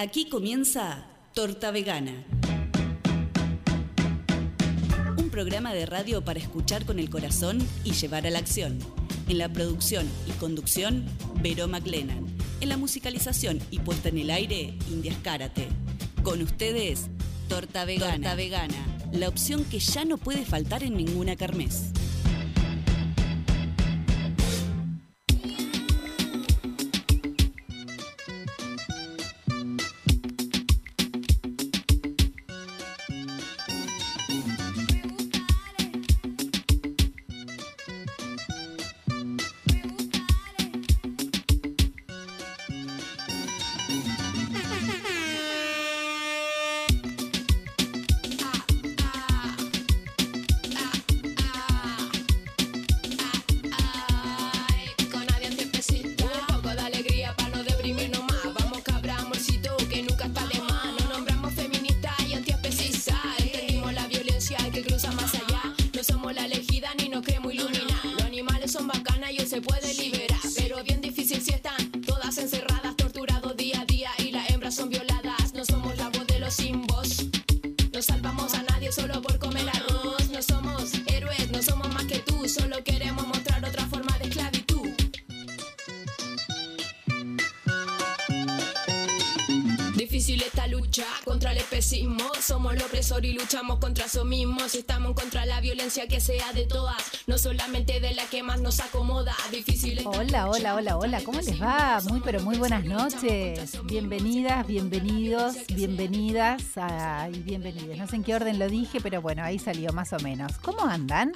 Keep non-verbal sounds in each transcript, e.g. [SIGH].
Aquí comienza Torta Vegana. Un programa de radio para escuchar con el corazón y llevar a la acción. En la producción y conducción, Vero McLennan. En la musicalización y puesta en el aire, Indias Karate. Con ustedes, Torta Vegana. Torta Vegana, la opción que ya no puede faltar en ninguna carmes. Y luchamos contra eso mismo. Si estamos contra la violencia que sea de todas, no solamente de la que más nos acomoda. Difícil Hola, hola, hola, hola, ¿cómo les va? Muy, pero muy buenas noches. Bienvenidas, bienvenidos, bienvenidas a- y bienvenidos. No sé en qué orden lo dije, pero bueno, ahí salió más o menos. ¿Cómo andan?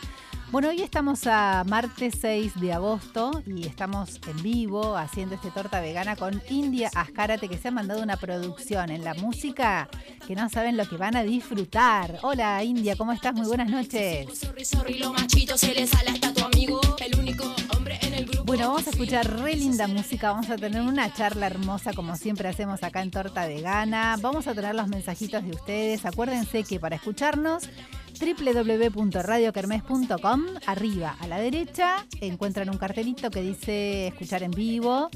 Bueno, hoy estamos a martes 6 de agosto y estamos en vivo haciendo este torta vegana con India Ascárate que se ha mandado una producción en la música que no saben lo que van a disfrutar. Hola India, ¿cómo estás? Muy buenas noches. Tu amigo. El único hombre en el grupo. Bueno, vamos a escuchar re linda música, vamos a tener una charla hermosa como siempre hacemos acá en Torta Vegana, vamos a tener los mensajitos de ustedes, acuérdense que para escucharnos www.radiokermes.com, arriba a la derecha encuentran un cartelito que dice escuchar en vivo,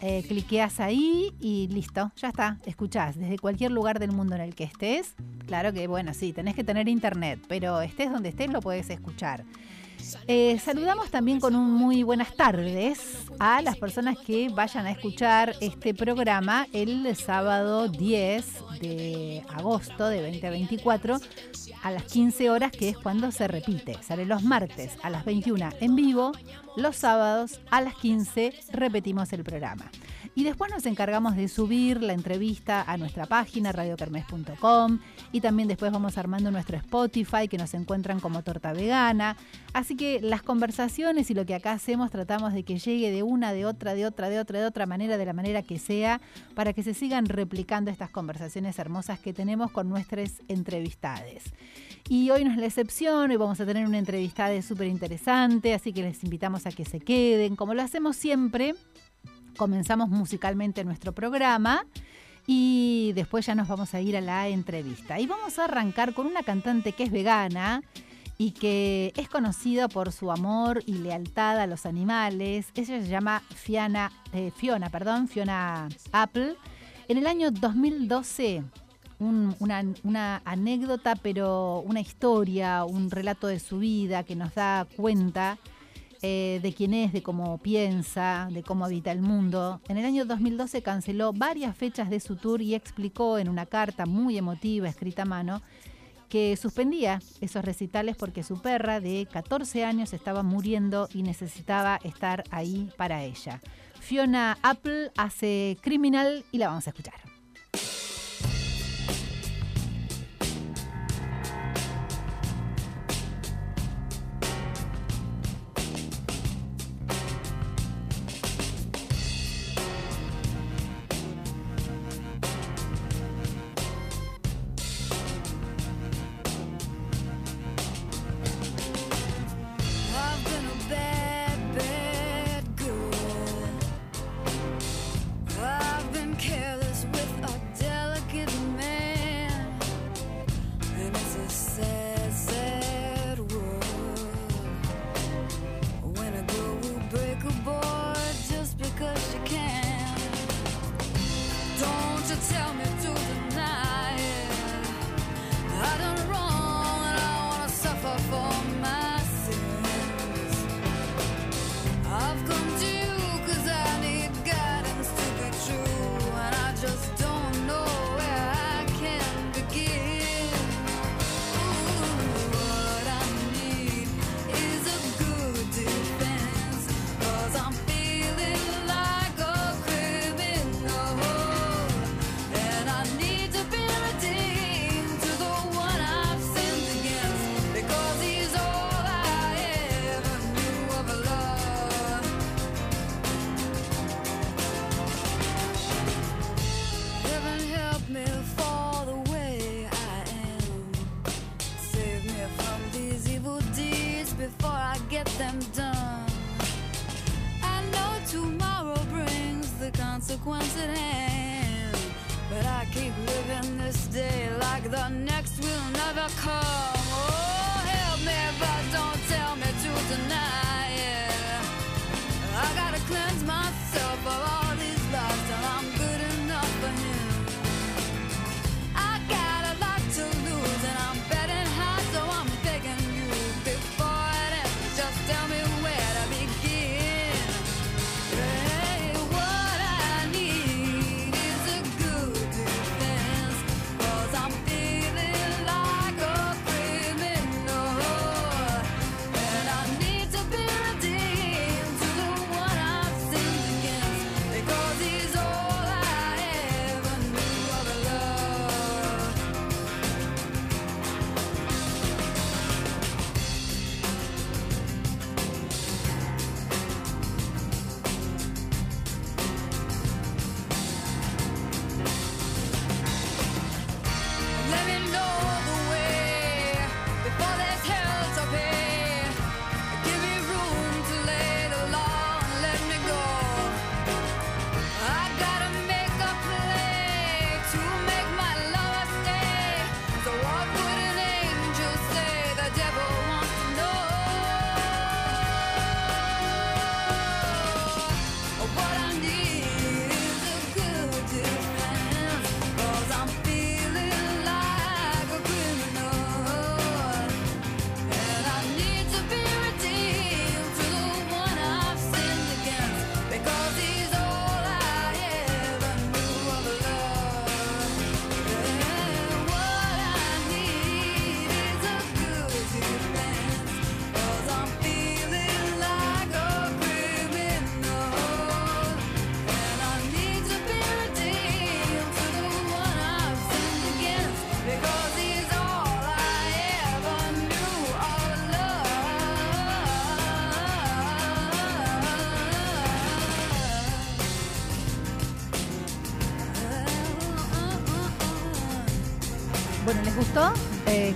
eh, cliqueas ahí y listo, ya está, escuchás desde cualquier lugar del mundo en el que estés, claro que bueno, sí, tenés que tener internet, pero estés donde estés lo puedes escuchar. Eh, saludamos también con un muy buenas tardes a las personas que vayan a escuchar este programa el sábado 10 de agosto de 2024 a las 15 horas, que es cuando se repite. Sale los martes a las 21 en vivo, los sábados a las 15 repetimos el programa. Y después nos encargamos de subir la entrevista a nuestra página radiokermes.com y también después vamos armando nuestro Spotify que nos encuentran como torta vegana. Así que las conversaciones y lo que acá hacemos tratamos de que llegue de una, de otra, de otra, de otra, de otra manera, de la manera que sea, para que se sigan replicando estas conversaciones hermosas que tenemos con nuestras entrevistades. Y hoy no es la excepción, hoy vamos a tener una entrevistada súper interesante, así que les invitamos a que se queden, como lo hacemos siempre comenzamos musicalmente nuestro programa y después ya nos vamos a ir a la entrevista. Y vamos a arrancar con una cantante que es vegana y que es conocida por su amor y lealtad a los animales. Ella se llama Fiona, eh, Fiona, perdón, Fiona Apple. En el año 2012, un- una, una anécdota, pero una historia, un relato de su vida que nos da cuenta eh, de quién es, de cómo piensa, de cómo habita el mundo. En el año 2012 canceló varias fechas de su tour y explicó en una carta muy emotiva escrita a mano que suspendía esos recitales porque su perra de 14 años estaba muriendo y necesitaba estar ahí para ella. Fiona Apple hace Criminal y la vamos a escuchar.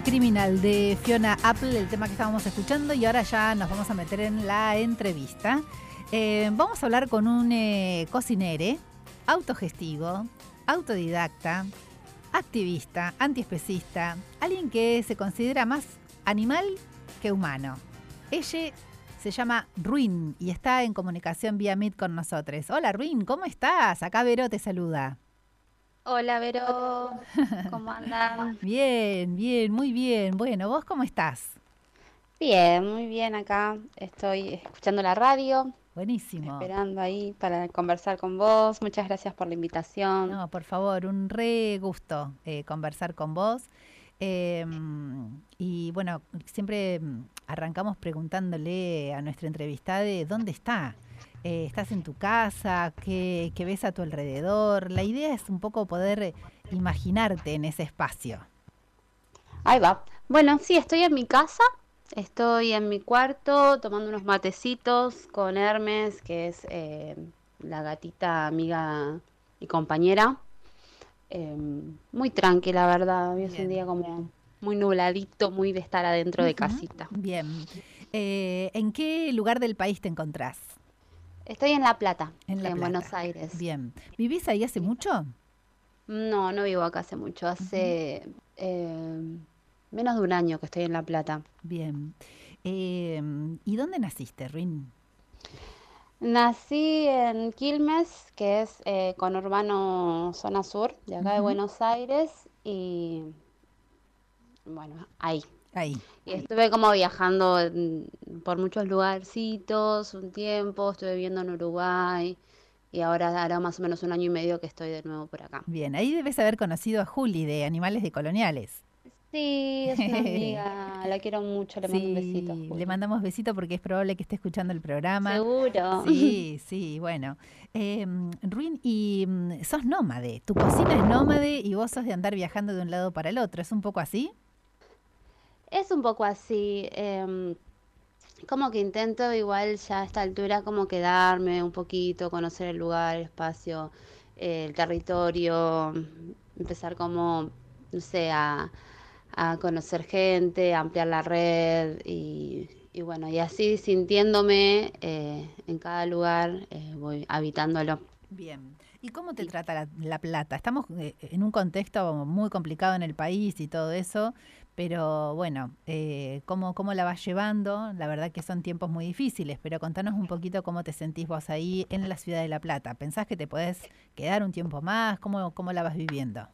Criminal de Fiona Apple, el tema que estábamos escuchando, y ahora ya nos vamos a meter en la entrevista. Eh, vamos a hablar con un eh, cocinere, autogestivo, autodidacta, activista, antiespecista, alguien que se considera más animal que humano. Ella se llama Ruin y está en comunicación vía Meet con nosotros. Hola Ruin, ¿cómo estás? Acá Vero te saluda. Hola, Vero. [LAUGHS] ¿Cómo andan? Bien, bien, muy bien. Bueno, ¿vos cómo estás? Bien, muy bien acá. Estoy escuchando la radio, Buenísimo. esperando ahí para conversar con vos. Muchas gracias por la invitación. No, por favor, un re gusto eh, conversar con vos. Eh, y bueno, siempre mm, arrancamos preguntándole a nuestra entrevistada de dónde está. Eh, ¿Estás en tu casa? ¿Qué, qué ves a tu alrededor? La idea es un poco poder eh, imaginarte en ese espacio. Ahí va. Bueno, sí, estoy en mi casa. Estoy en mi cuarto tomando unos matecitos con Hermes, que es eh, la gatita amiga y compañera. Eh, muy tranquila, la verdad. Hoy es un día como muy nubladito, muy de estar adentro de casita. Bien. Eh, ¿En qué lugar del país te encontrás? Estoy en La Plata, En La Buenos Plata. Aires. Bien. ¿Vivís ahí hace mucho? No, no vivo acá hace mucho. Hace eh, menos de un año que estoy en La Plata. Bien. Eh, ¿Y dónde naciste, Ruin? Nací en Quilmes, que es eh, conurbano zona sur, de acá de. Buenos Aires, y bueno, ahí. Ahí. Y estuve como viajando por muchos lugarcitos un tiempo, estuve viviendo en Uruguay, y ahora hará más o menos un año y medio que estoy de nuevo por acá. Bien, ahí debes haber conocido a Juli de Animales de Coloniales. Sí, es una [LAUGHS] amiga, la quiero mucho, le mando un besito. Sí, Juli. le mandamos besito porque es probable que esté escuchando el programa. Seguro. Sí, [LAUGHS] sí, bueno. Eh, Ruin, y mm, sos nómade. Tu cocina es nómade y vos sos de andar viajando de un lado para el otro. ¿Es un poco así? Es un poco así, em, como que intento igual ya a esta altura como quedarme un poquito, conocer el lugar, el espacio, eh, el territorio. empezar como, no sé, a, a conocer gente, a ampliar la red y, y bueno, y así sintiéndome eh, en cada lugar, eh, voy habitándolo. Bien. ¿Y cómo te trata la, la plata? Estamos eh, en un contexto muy complicado en el país y todo eso, pero bueno, eh, ¿cómo, ¿cómo la vas llevando? La verdad que son tiempos muy difíciles, pero contanos un poquito cómo te sentís vos ahí en la ciudad de La Plata. ¿Pensás que te podés quedar un tiempo más? ¿Cómo, cómo la vas viviendo?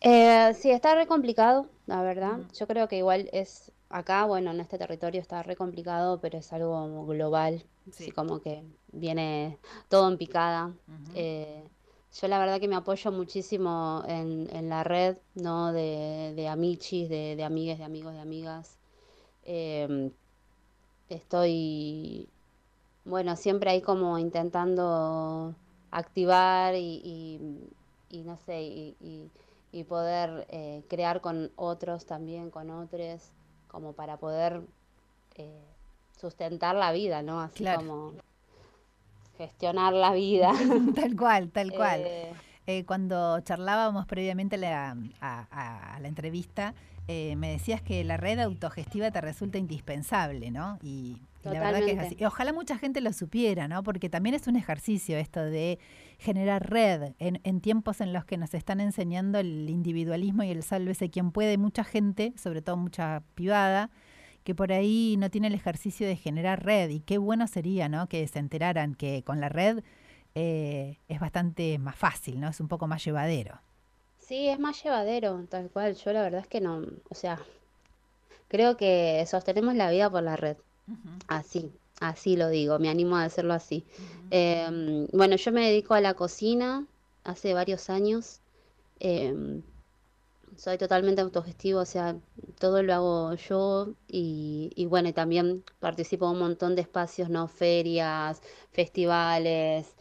Eh, sí, está re complicado, la verdad. Yo creo que igual es acá, bueno, en este territorio está re complicado, pero es algo global, así Sí. como que viene todo en picada. Eh, yo la verdad que me apoyo muchísimo en, en la red, ¿no? De, de amichis, de, de amigues, de amigos, de amigas. Em, estoy, bueno, siempre ahí como intentando activar y, y- y no sé, y, y- y poder eh, crear con otros también, con otros, como para poder eh, sustentar la vida, ¿no? Así Claro. como gestionar la vida. [LAUGHS] Tal cual, tal cual. Eh, Eh, cuando charlábamos previamente a la, a- a- a la entrevista, eh, me decías que la red autogestiva te resulta indispensable, ¿no? Y, y la verdad que es así. Y ojalá mucha gente lo supiera, ¿no? Porque también es un ejercicio esto de generar red en, en tiempos en los que nos están enseñando el individualismo y el sálvese quien puede. Mucha gente, sobre todo mucha privada, que por ahí no tiene el ejercicio de generar red. Y qué bueno sería, ¿no? Que se enteraran que con la red eh, es bastante más fácil, ¿no? Es un poco más llevadero. sí, es más llevadero, tal cual. Yo la verdad es que no, o sea, creo que sostenemos la vida por la red. Así, así lo digo, me animo a decirlo así. Em, bueno, yo me dedico a la cocina hace varios años. Em, soy totalmente autogestivo, o sea, todo lo hago yo y, y bueno, y también participo en un montón de espacios, ¿no? Ferias, festivales,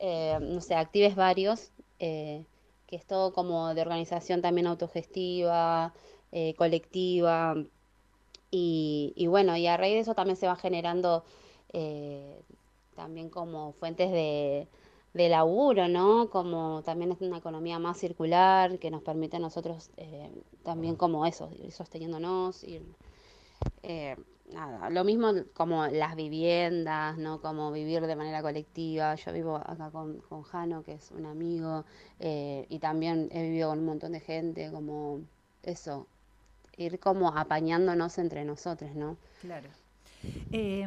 eh, no sé, actives varios, eh, que es todo como de organización también autogestiva, eh, colectiva. Y, y bueno, y a raíz de eso también se va generando también como fuentes de, de laburo, ¿no? Como también es una economía más circular que nos permite a nosotros eh, también como eso, ir sosteniéndonos, ir, eh, nada, lo mismo como las viviendas, ¿no? Como vivir de manera colectiva. Yo vivo acá con, con Jano, que es un amigo, eh, y también he vivido con un montón de gente, como eso, ir como apañándonos entre nosotros, ¿no? Claro. Eh,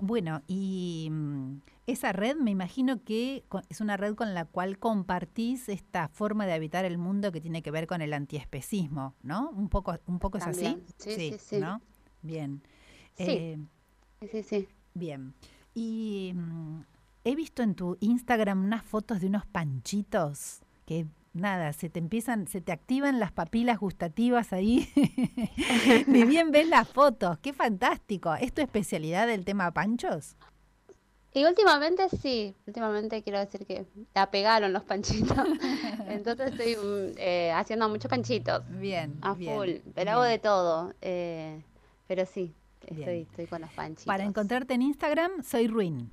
bueno, y mm, esa red me imagino que es una red con la cual compartís esta forma de habitar el mundo que tiene que ver con el antiespecismo, ¿no? Un poco, un poco es así. Sí, sí, sí. ¿no? Bien. Sí. Eh, Sí, sí, sí. bien. Y mm, he visto en tu Instagram unas fotos de unos panchitos que nada, se te empiezan, se te activan las papilas gustativas ahí. [LAUGHS] Ni bien ves las fotos, qué fantástico. ¿Es tu especialidad el tema panchos? Y últimamente sí, últimamente quiero decir que la pegaron los panchitos. [LAUGHS] Entonces estoy mm, eh, haciendo muchos panchitos Bien, a bien, full, pero hago de todo. eh, pero sí, estoy, estoy con los panchitos. Para encontrarte en Instagram, soy Ruin.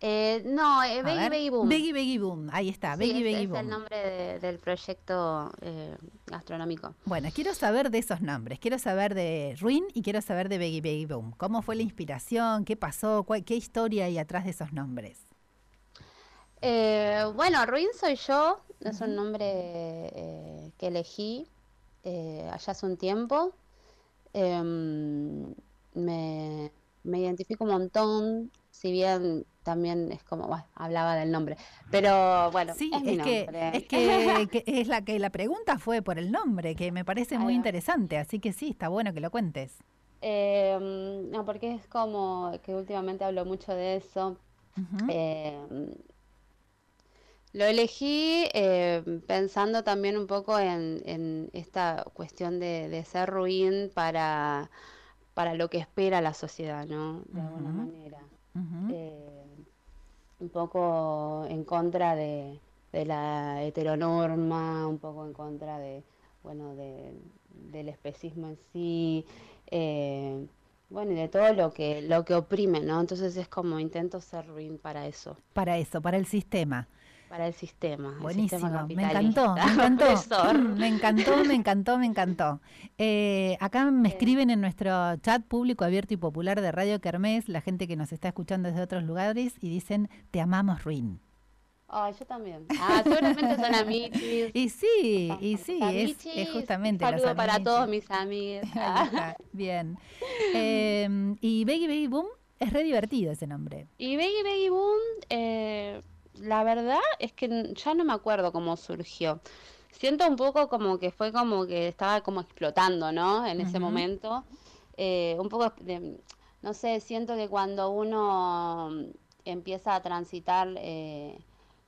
Eh, no, eh, Beggy Beggy Boom. Beggy Beggy Boom, ahí está, Sí, Beggy Beggy es Boom. el nombre de- del proyecto eh, gastronómico. Bueno, quiero saber de esos nombres. Quiero saber de Ruin y quiero saber de Beggy Beggy Boom. ¿Cómo fue la inspiración? ¿Qué pasó? ¿Cuál- ¿Qué historia hay atrás de esos nombres? Eh, bueno, Ruin soy yo, es un nombre eh, que elegí allá hace un tiempo. Em, me, me identifico un montón, si bien también es como, bueno, hablaba del nombre, pero bueno, Sí, es mi es que, es que, que es la que la pregunta fue por el nombre, que me parece muy interesante, así que sí, está bueno que lo cuentes. Em, no, porque es como que últimamente hablo mucho de eso. Em, lo elegí eh, pensando también un poco en, en esta cuestión de, de ser ruin para, para lo que espera la sociedad, ¿no? De alguna Ujú. Eh, un poco en contra de, de la heteronorma, un poco en contra de, bueno, de, del especismo en sí, eh, bueno, y de todo lo que, lo que oprime, ¿no? Entonces es como intento ser ruin para eso. Para eso, para el sistema. Para el sistema. el Buenísimo, sistema me encantó, me [LAUGHS] encantó, [LAUGHS] me encantó, me encantó, me encantó. Eh, acá me escriben en nuestro chat público abierto y popular de Radio Kermés, la gente que nos está escuchando desde otros lugares, y dicen, te amamos, Ruin. Ay, yo también. Ah, seguramente son amichis. Y sí, y sí, es, es justamente Un saludo para todos mis amigos. [LAUGHS] Bien. Eh, y Beggy Beggy Boom es re divertido ese nombre. Y Beggy Beggy Boom, eh, la verdad es que ya no me acuerdo cómo surgió. Siento un poco como que fue como que estaba como explotando, ¿no? En ese momento. Eh, un poco de, no sé, siento que cuando uno mm, empieza a transitar eh,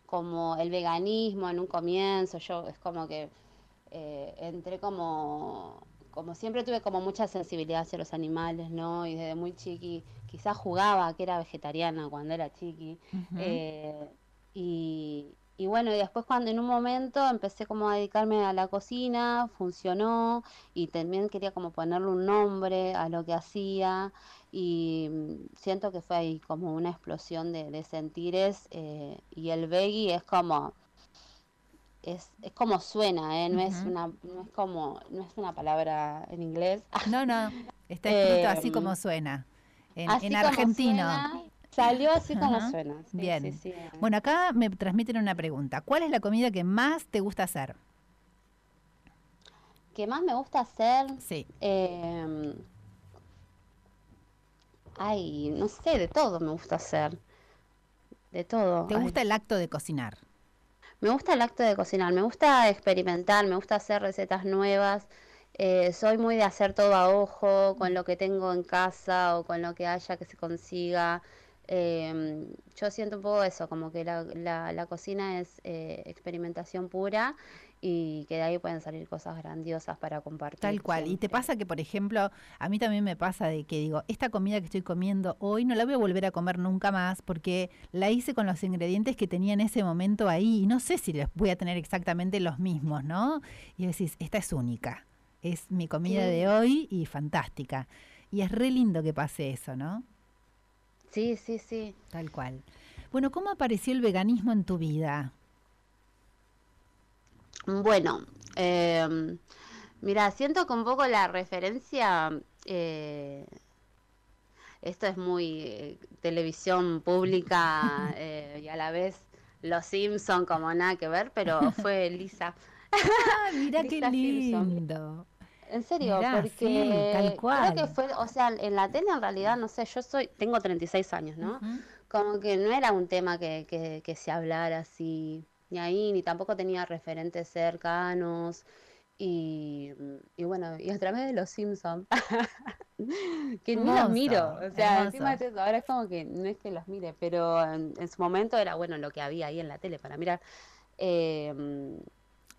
como el veganismo en un comienzo, yo es como que eh, entré como, como siempre tuve como mucha sensibilidad hacia los animales, ¿no? Y desde muy chiqui, quizás jugaba que era vegetariana cuando era chiqui. Ujú. Eh, y, y bueno, y después cuando en un momento empecé como a dedicarme a la cocina, funcionó y también quería como ponerle un nombre a lo que hacía y mm, siento que fue ahí como una explosión de, de sentires eh, y el veggie es como es, es como suena, ¿eh? No es una, no es como, no es una palabra en inglés. No, no, [LAUGHS] está escrito así Em, como suena. En, en argentino. suena, salió así como Ajá. suena. sí, Bien. sí, sí. Bueno, acá me transmiten una pregunta. ¿Cuál es la comida que más te gusta hacer? ¿Qué más me gusta hacer? Sí. Eh, ay, no sé, de todo me gusta hacer. De todo. ¿Te Ay, gusta el acto de cocinar? Me gusta el acto de cocinar, me gusta experimentar, me gusta hacer recetas nuevas. eh, soy muy de hacer todo a ojo, con lo que tengo en casa o con lo que haya que se consiga. Em, yo siento un poco eso, como que la, la- la cocina es eh, experimentación pura y que de ahí pueden salir cosas grandiosas para compartir. Tal cual. ¿Y te pasa que, por ejemplo, a mí también me pasa de que digo, esta comida que estoy comiendo hoy no la voy a volver a comer nunca más porque la hice con los ingredientes que tenía en ese momento ahí y no sé si les voy a tener exactamente los mismos, ¿no? Y decís, esta es única. Es mi comida Sí. de hoy y fantástica. Y es re lindo que pase eso, ¿no? Sí, sí, sí. Tal cual. Bueno, ¿cómo apareció el veganismo en tu vida? Bueno, eh, mira, siento que un poco la referencia, eh, esto es muy eh, televisión pública [LAUGHS] eh, y a la vez Los Simpson como nada que ver, pero [LAUGHS] fue Lisa. Ah, mira [LAUGHS] qué Lisa Simpson. En serio, Mirá, porque sí, tal cual. creo que fue, o sea, en la tele en realidad, no sé, yo soy, tengo 36 años, ¿no? Como que no era un tema que, que, que se hablara así, ni ahí, ni tampoco tenía referentes cercanos. Y, y bueno, y a través de los Simpsons, [LAUGHS] que ni los miro, o sea, encima hermoso. es eso, ahora es como que no es que los mire, pero en, en su momento era bueno lo que había ahí en la tele para mirar. Eh,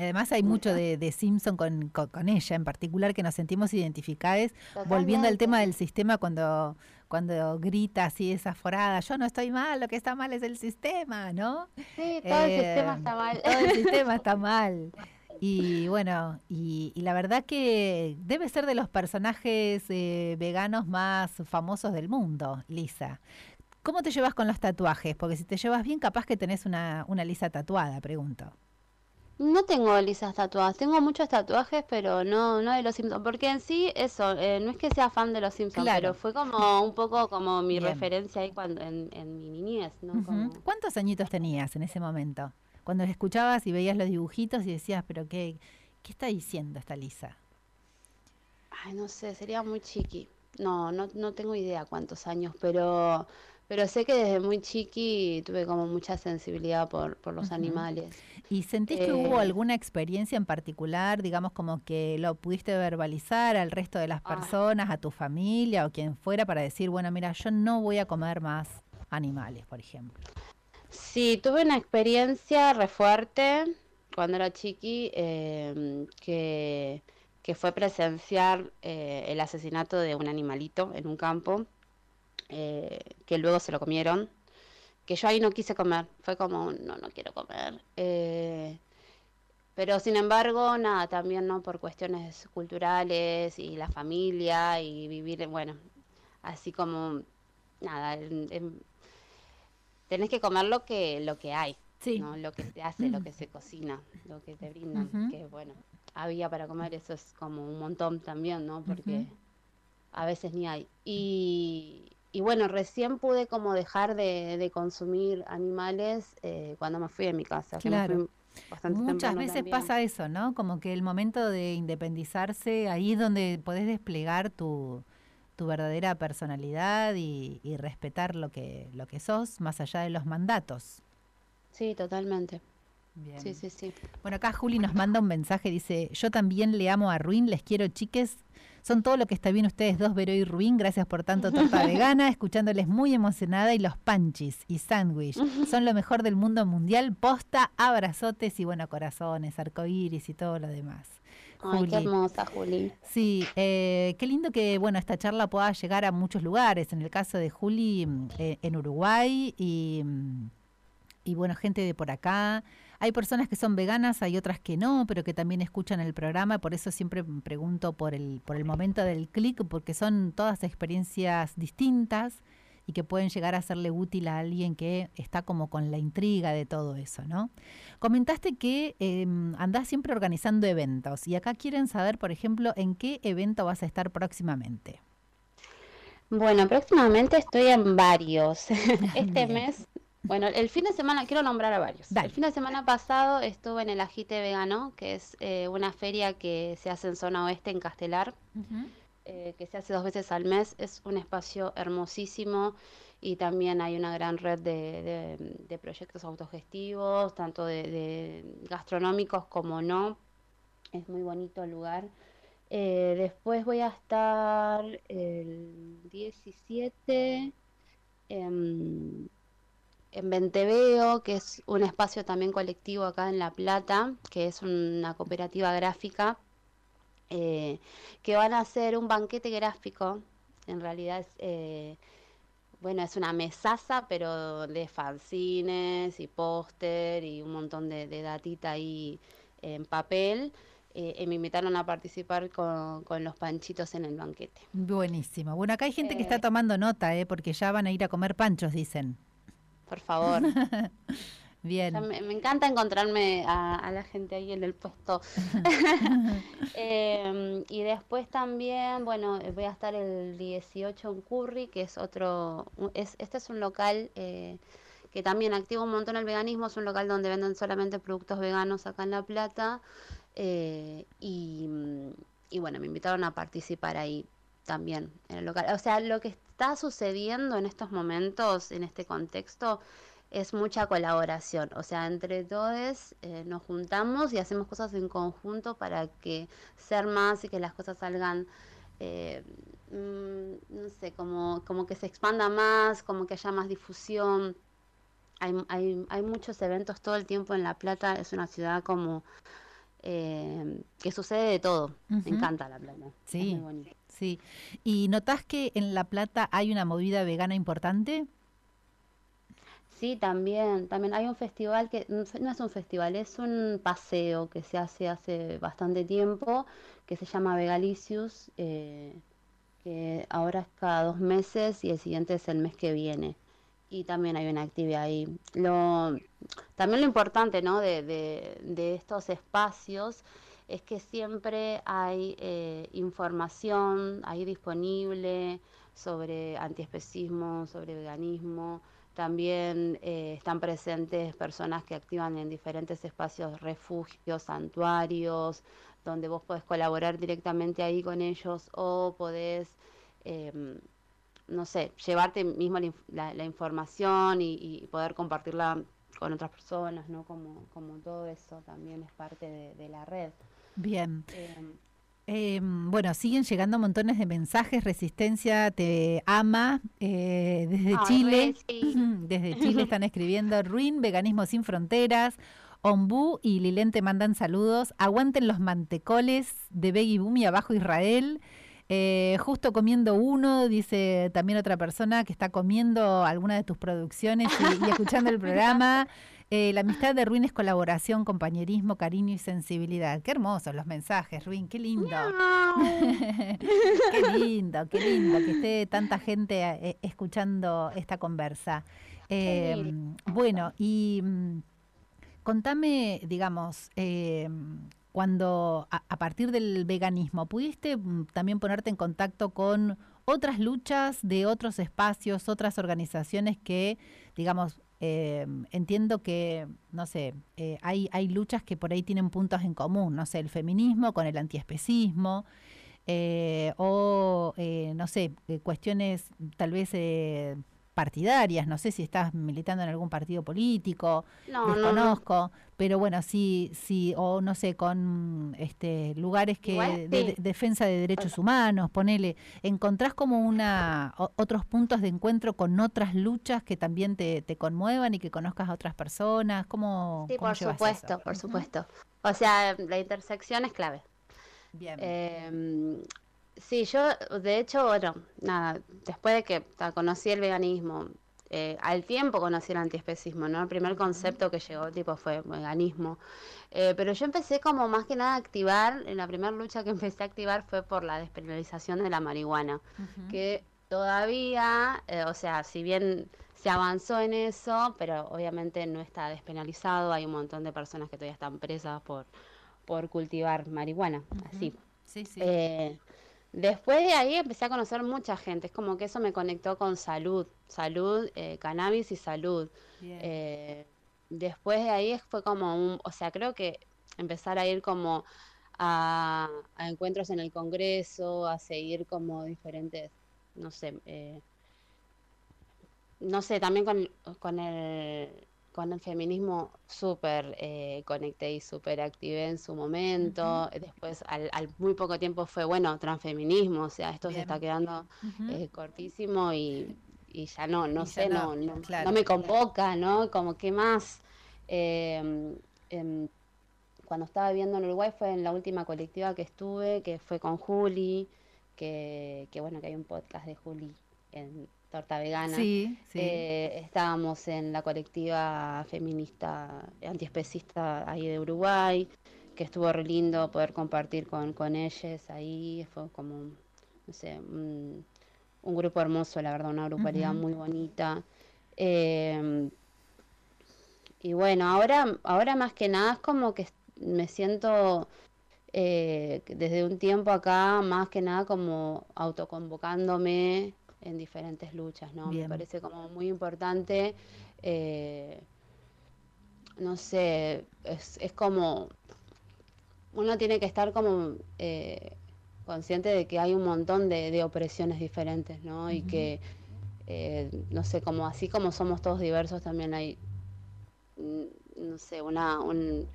Además hay mucho de, de Simpson con, con, con ella en particular que nos sentimos identificadas, volviendo al tema del sistema cuando, cuando grita así desaforada, yo no estoy mal, lo que está mal es el sistema, ¿no? sí, todo el sistema Eh, está mal. Todo el [LAUGHS] sistema está mal. Y bueno, y, y la verdad que debe ser de los personajes eh, veganos más famosos del mundo, Lisa. ¿Cómo te llevas con los tatuajes? Porque si te llevas bien, capaz que tenés una, una Lisa tatuada, pregunto. No tengo lisas tatuadas, tengo muchos tatuajes, pero no, no de los Simpsons, porque en sí eso, eh, no es que sea fan de los Simpsons, Claro. pero fue como un poco como mi Bien. referencia ahí cuando en, en mi niñez, ¿no? Como- ¿Cuántos añitos tenías en ese momento? Cuando escuchabas y veías los dibujitos y decías, pero qué, ¿qué está diciendo esta Lisa? Ay, no sé, sería muy chiqui. No, no, no tengo idea cuántos años, pero, pero sé que desde muy chiqui tuve como mucha sensibilidad por, por los animales. ¿Y sentís que hubo Eh, alguna experiencia en particular, digamos como que lo pudiste verbalizar al resto de las Ah. personas, a tu familia o quien fuera para decir, bueno, mira, yo no voy a comer más animales, por ejemplo? Sí, tuve una experiencia re fuerte cuando era chiqui, em, que, que fue presenciar eh, el asesinato de un animalito en un campo, eh, que luego se lo comieron, que yo ahí no quise comer, fue como, no, no quiero comer. eh, pero sin embargo, nada, también no por cuestiones culturales y la familia y vivir, bueno, así como, nada, en- en- tenés que comer lo que, lo que hay. Sí. ¿no? Lo que se hace, lo [CLEARS THROAT] que se cocina, lo que te brindan, que bueno, había para comer, eso es como un montón también, ¿no? Porque a veces ni hay. Y, y bueno, recién pude como dejar de, de consumir animales eh, cuando me fui de mi casa, Claro. Muchas veces también. pasa eso, ¿no? Como que el momento de independizarse, ahí es donde podés desplegar tu, tu verdadera personalidad y, y respetar lo que, lo que sos, más allá de los mandatos. Sí, totalmente. Bien. Sí, sí, sí. Bueno, acá Juli nos manda un mensaje, dice, yo también le amo a Ruin, les quiero chiques, son todo lo que está bien ustedes dos, Vero y Ruin, gracias por tanto torta vegana, [LAUGHS] escuchándoles muy emocionada y los panchis y sándwich, [LAUGHS] son lo mejor del mundo mundial, posta, abrazotes y bueno, corazones, arcoíris y todo lo demás. Ay, Juli. qué hermosa, Juli. Sí, eh, qué lindo que bueno esta charla pueda llegar a muchos lugares. En el caso de Juli, mm, eh, en Uruguay y, mm, y bueno, gente de por acá. Hay personas que son veganas, hay otras que no, pero que también escuchan el programa. Por eso siempre pregunto por el, por el momento del clic, porque son todas experiencias distintas y que pueden llegar a serle útil a alguien que está como con la intriga de todo eso, ¿no? Comentaste que eh, andás siempre organizando eventos y acá quieren saber, por ejemplo, en qué evento vas a estar próximamente. Bueno, próximamente estoy en varios. [LAUGHS] Este Bien. mes, bueno, el fin de semana, quiero nombrar a varios. Dale. El fin de semana pasado estuve en el Agite Vegano, que es eh, una feria que se hace en zona oeste, en Castelar, eh, que se hace dos veces al mes. Es un espacio hermosísimo y también hay una gran red de, de- de proyectos autogestivos, tanto de, de gastronómicos como no. Es muy bonito el lugar. Eh, después voy a estar el 17 en, en Venteveo, que es un espacio también colectivo acá en La Plata, que es una cooperativa gráfica, eh, que van a hacer un banquete gráfico. En realidad es, eh, bueno, es una mesaza, pero de fanzines y póster y un montón de, de datita ahí en papel. eh, me invitaron a participar con, con los panchitos en el banquete. Buenísimo. Bueno, acá hay gente que está Eh. tomando nota, ¿eh? porque ya van a ir a comer panchos, dicen. Por favor. [LAUGHS] Bien. Me, me encanta encontrarme a, a la gente ahí en el puesto. [LAUGHS] [LAUGHS] Em, y después también, bueno, voy a estar el 18 en Curry, que es otro, es, este es un local eh, que también activa un montón el veganismo, es un local donde venden solamente productos veganos acá en La Plata. eh, y, y bueno, me invitaron a participar ahí también en el local. O sea, lo que está sucediendo en estos momentos, en este contexto, es mucha colaboración. O sea, entre todos eh, nos juntamos y hacemos cosas en conjunto para que ser más y que las cosas salgan, eh, mm, no sé, como, como que se expanda más, como que haya más difusión. Hay, hay, hay muchos eventos todo el tiempo en La Plata, es una ciudad como eh, que sucede de todo. Me encanta La Plata. es Sí. muy bonito. Sí. ¿Y notás que en La Plata hay una movida vegana importante? Sí, también, también hay un festival que no es- un festival, es un paseo que se hace hace bastante tiempo, que se llama Vegalicious, eh, que ahora es cada dos meses y el siguiente es el mes que viene. Y también hay una actividad ahí. Lo, también lo importante, ¿no? de, de, de estos espacios es que siempre hay eh, información ahí disponible sobre antiespecismo, sobre veganismo. También eh, están presentes personas que activan en diferentes espacios, refugios, santuarios, donde vos podés colaborar directamente ahí con ellos o podés, em, no sé, llevarte mismo la, inf- la- la información y poder compartirla con otras personas, ¿no? Como, como todo eso también es parte de, de la red. Bien. Em, Eh, bueno, siguen llegando montones de mensajes. Resistencia te ama eh, desde Chile. [CLEARS THROAT] sí. Desde Chile están escribiendo Ruin, Veganismo sin Fronteras. Ombu y Lilén te mandan saludos. Aguanten los mantecoles de Beggy Boom y abajo Israel. Eh, justo comiendo uno, dice también otra persona que está comiendo alguna de tus producciones y, y escuchando el [LAUGHS] programa. Eh, la amistad de Ruin es colaboración, compañerismo, cariño y sensibilidad. Qué hermosos los mensajes, Ruin, qué lindo. [LAUGHS] qué lindo, qué lindo que esté tanta gente eh, escuchando esta conversa. Eh, bueno, y mm, Contame, digamos, eh, cuando a, a partir del veganismo, ¿pudiste mm, también ponerte en contacto con otras luchas de otros espacios, otras organizaciones que, digamos, eh, entiendo que, no sé, eh, hay, hay luchas que por ahí tienen puntos en común, no sé, el feminismo con el antiespecismo, eh, o, eh, no sé, eh, cuestiones tal vez partidarias, no sé si estás militando en algún partido político, No, no, no. desconozco, pero bueno, sí, sí, o no sé, con este lugares que Igual, de, sí. de- defensa de derechos humanos, ponele, encontrás como una o- otros puntos de encuentro con otras luchas que también te, te conmuevan y que conozcas a otras personas, ¿cómo, Sí, cómo por llevas supuesto, eso? por supuesto. O sea, la intersección es clave. Bien. Eh, sí, yo, de hecho, bueno, nada, después de que ta, conocí el veganismo, eh, al tiempo conocí el antiespecismo, ¿no? El primer concepto que llegó, tipo, fue veganismo. Eh, pero yo empecé como más que nada a activar, en la primera lucha que [LAUGHS] empecé a activar fue por la despenalización de la marihuana, que todavía, eh, o sea, si bien se avanzó en eso, pero obviamente no está despenalizado, hay un montón de personas que todavía están presas por, por cultivar marihuana, así. Sí, sí. Después de ahí empecé a conocer mucha gente, es como que eso me conectó con salud, salud, eh, cannabis y salud. Eh, después de ahí fue como un, o sea, creo que empezar a ir como a, a encuentros en el Congreso, a seguir como diferentes, no sé, eh, no sé, también con, con el, con el feminismo súper eh, conecté y súper activé en su momento. Después, al, al muy poco tiempo fue, bueno, transfeminismo, o sea, esto se está quedando eh, cortísimo y, y ya no, no Y sé, no, no, no, claro. no me convoca, ¿no? Como que más. eh, cuando estaba viviendo en Uruguay fue en la última colectiva que estuve, que fue con Juli, que, que bueno, que hay un podcast de Juli en Torta Vegana. Sí, sí. Eh, estábamos en la colectiva feminista antiespecista ahí de Uruguay, que estuvo re lindo poder compartir con, con ellas ahí, fue como, no sé, un, un grupo hermoso, la verdad, una grupalidad muy bonita. Eh, y bueno, ahora, ahora más que nada es como que me siento eh, desde un tiempo acá, más que nada como autoconvocándome en diferentes luchas, ¿no? Me parece como muy importante, eh, no sé, es, es como, uno tiene que estar como eh, consciente de que hay un montón de, de opresiones diferentes, ¿no? Y que, eh, no sé, como así como somos todos diversos, también hay, mm, no sé, una, un...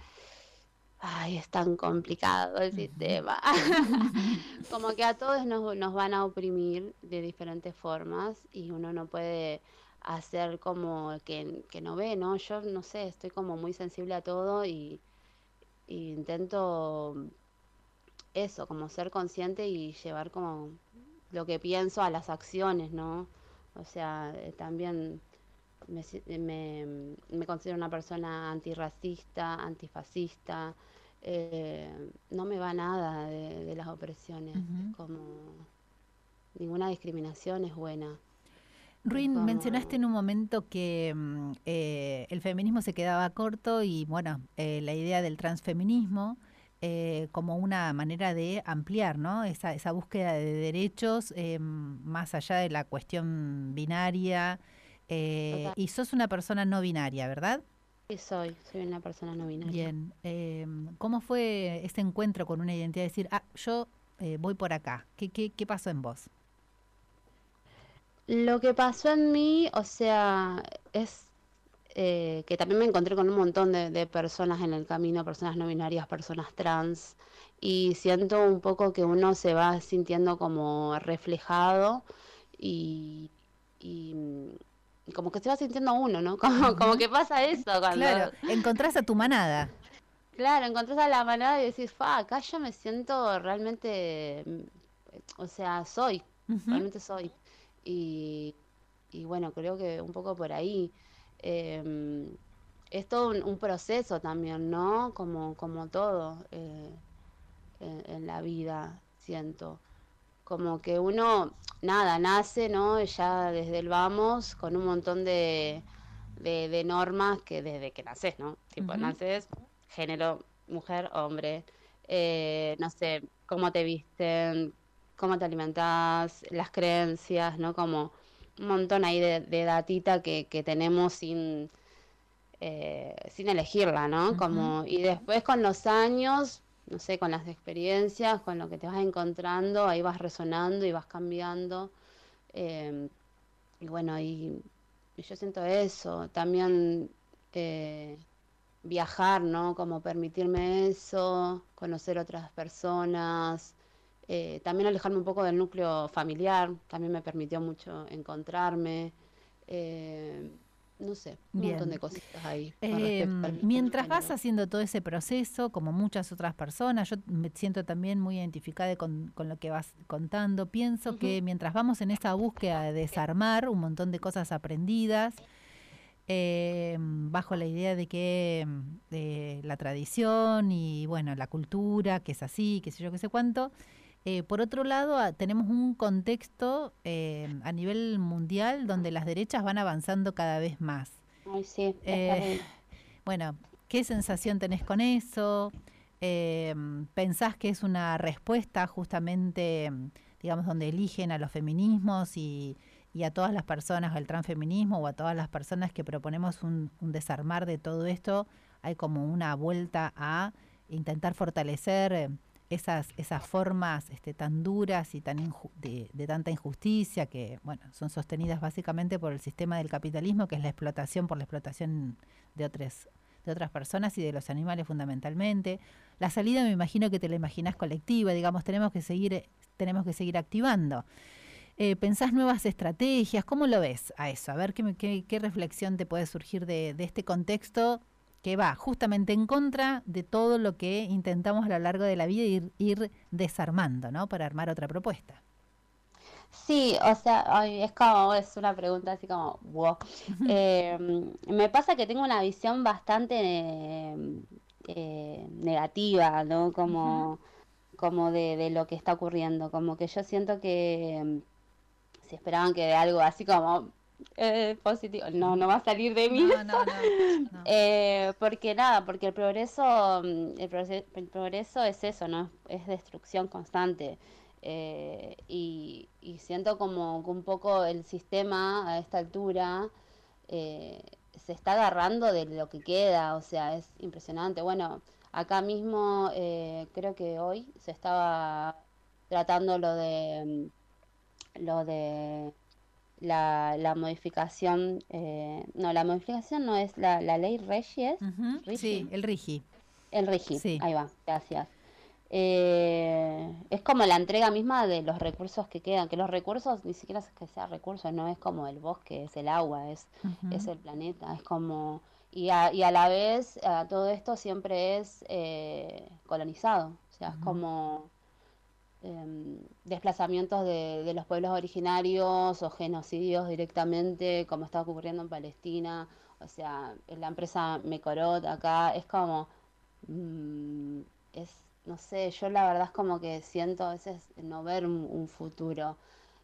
Ay, es tan complicado el sistema. [LAUGHS] [LAUGHS] Como que a todos nos, nos van a oprimir de diferentes formas y uno no puede hacer como que, que no ve, ¿no? Yo no sé, estoy como muy sensible a todo y, y intento eso, como ser consciente y llevar como lo que pienso a las acciones, ¿no? O sea, eh, también me, me, me considero una persona antirracista, antifascista, eh, no me va nada de, de las opresiones, Ujú. como ninguna discriminación es buena. Ruin, como- mencionaste en un momento que mm, eh, el feminismo se quedaba corto y bueno, eh, la idea del transfeminismo eh, como una manera de ampliar, ¿no? Esa, esa búsqueda de derechos más allá de la cuestión binaria. y sos una persona no binaria, ¿verdad? Sí, soy, soy una persona no binaria. Bien. eh, ¿Cómo fue ese encuentro con una identidad? Decir, ah, yo eh, voy por acá. ¿Qué, qué, qué pasó en vos? Lo que pasó en mí, o sea, es eh, que también me encontré con un montón de, de personas en el camino, personas no binarias, personas trans, y siento un poco que uno se va sintiendo como reflejado y, y, y como que se va sintiendo uno, ¿no? [LAUGHS] Como, como que pasa eso cuando, Claro, encontrás a tu manada. Claro, encontrás a la manera y decís, fa, acá yo me siento realmente, mm, o sea, soy, realmente soy. Y, y bueno, creo que un poco por ahí. em, es todo un, un proceso también, ¿no? Como, como todo eh, en, en la vida, siento. Como que uno, nada, nace, ¿no? Ya desde el vamos, con un montón de, de, de normas que desde que naces, ¿no? Tipo, naces, género, mujer, hombre, eh, no sé, cómo te visten, cómo te alimentas, las creencias, ¿no? Como un montón ahí de, de datita que, que tenemos sin, eh, sin elegirla, ¿no? Como, y después con los años, no sé, con las experiencias, con lo que te vas encontrando, ahí vas resonando y vas cambiando. eh, y bueno, y, yo siento eso, también eh, viajar, ¿no? Como permitirme eso, conocer otras personas, eh, también alejarme un poco del núcleo familiar, también me permitió mucho encontrarme, eh, no sé, un Bien. montón de cositas ahí. Eh, al- mientras vas haciendo todo ese proceso, como muchas otras personas, yo me siento también muy identificada con, con lo que vas contando. Pienso que mientras vamos en esa búsqueda de desarmar un montón de cosas aprendidas, eh, bajo la idea de que eh, la tradición y bueno, la cultura, que es así, qué sé yo, qué sé cuánto. Eh, por otro lado, ah, tenemos un contexto eh, a nivel mundial donde las derechas van avanzando cada vez más. Ay, sí, Eh, [LAUGHS] bueno, ¿qué sensación tenés con eso? Eh, ¿Pensás que es una respuesta justamente, digamos, donde eligen a los feminismos y, y a todas las personas, al transfeminismo o a todas las personas que proponemos un, un desarmar de todo esto? Hay como una vuelta a intentar fortalecer esas, esas formas este, tan duras y tan de, de tanta injusticia que, bueno, son sostenidas básicamente por el sistema del capitalismo, que es la explotación por la explotación de otras de otras personas y de los animales fundamentalmente. La salida me imagino que te la imaginas colectiva, digamos, tenemos que seguir, eh, tenemos que seguir activando. Eh, ¿Pensás nuevas estrategias? ¿Cómo lo ves a eso? A ver qué, qué, qué reflexión te puede surgir de, de este contexto que va justamente en contra de todo lo que intentamos a lo largo de la vida ir, ir desarmando, ¿no? Para armar otra propuesta. Sí, o sea, es como, es una pregunta así como, wow. Eh, me pasa que tengo una visión bastante eh, eh, negativa, ¿no? Como, como de, de lo que está ocurriendo, como que yo siento que mm, se esperaban que de algo así como eh, positivo, no, no va a salir de mí. No, no, no. Eh, porque nada, porque el progreso, mm, el progreso, el progreso es eso, ¿no? Es destrucción constante. Eh, y, y siento como que un poco el sistema a esta altura se está agarrando de lo que queda, o sea, es impresionante. Bueno, acá mismo creo que hoy se estaba tratando lo de mm, lo de la, la modificación, eh, no, la modificación no es la, la ley Reyes, Rigi. Sí, el Rigi. el Rigi, Sí. ahí va, gracias. Eh, es como la entrega misma de los recursos que quedan, que los recursos ni siquiera es que sea recursos, no es como el bosque, es el agua, es, es el planeta, es como... Y a, y a la vez a todo esto siempre es eh, colonizado, o sea, es como em, desplazamientos de, los pueblos originarios o genocidios directamente, como está ocurriendo en Palestina, o sea, la empresa Mecorot acá, es como, mm, es, no sé, yo la verdad es como que siento a veces no ver un, futuro.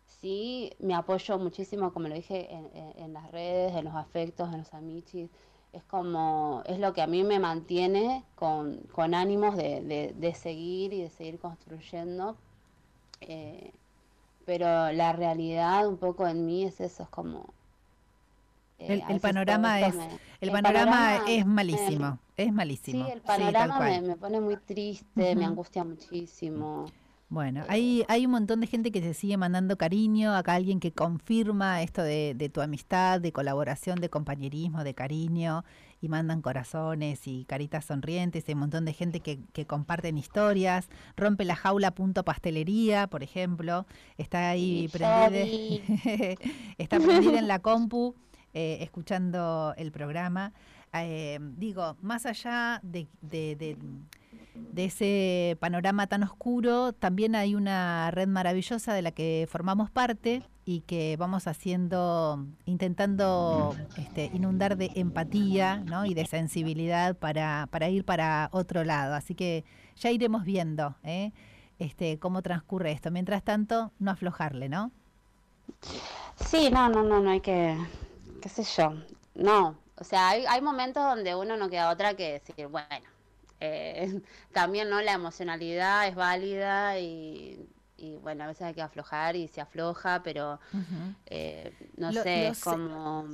Sí, me apoyo muchísimo, como lo dije, en, en- en las redes, en los afectos, en los amichis. Es como, es lo que a mí me mantiene con, con ánimos de, de- de seguir y de seguir construyendo. Eh, pero la realidad un poco en mí es eso, es como... eh, El, panorama es me- el el panorama panorama es me- malísimo, [LAUGHS] es malísimo. Sí, el Sí, panorama me, pone muy triste, me angustia muchísimo. Bueno, hay, hay un montón de gente que te sigue mandando cariño, acá alguien que confirma esto de, de tu amistad, de colaboración, de compañerismo, de cariño, y mandan corazones y caritas sonrientes, hay un montón de gente que, que comparten historias, rompe la jaula punto pastelería, por ejemplo, está ahí Sí, prendida, [LAUGHS] está prendida en la [LAUGHS] compu, eh, escuchando el programa. Eh, digo, más allá de, de- de- de ese panorama tan oscuro, también hay una red maravillosa de la que formamos parte y que vamos haciendo, intentando este, inundar de empatía ¿no? y de sensibilidad para, para ir para otro lado. Así que ya iremos viendo ¿eh? este, cómo transcurre esto. Mientras tanto, no aflojarle, ¿no? Sí, no, no, no, no hay que, qué sé yo. No, o sea, hay, hay momentos donde uno no queda otra que decir, bueno, eh, [LAUGHS] también no la emocionalidad es válida y, y, bueno, a veces hay que aflojar y se afloja, pero eh, no Lo- sé, los- como...